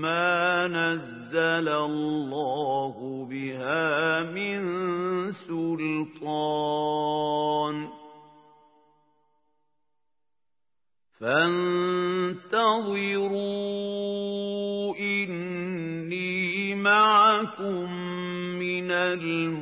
ما نزل الله بها من سلطان. فانتظروا إني معكم من المنتظرين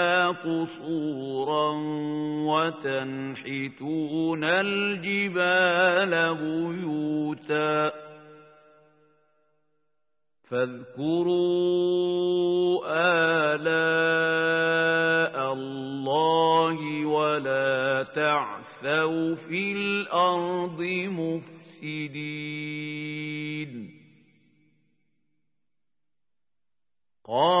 قصورا وتنحتون الجبال بيوتا فاذكروا آلاء الله ولا تعثوا في الأرض مفسدين. قال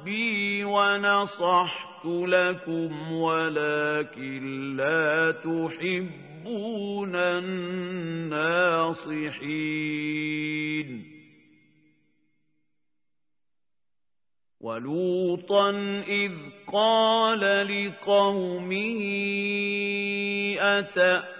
ربي ونصحت لكم ولكن لا تحبون الناصحين ولوطا إذ قال لقومه أتأ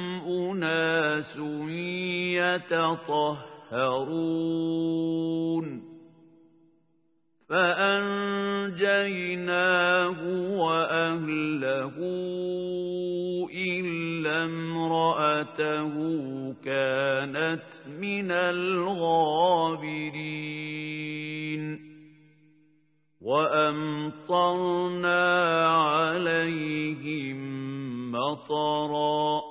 أناس يتطهرون. فأنجيناه وأهله إلا امرأته كانت من الغابرين. وأمطرنا عليهم مطرا.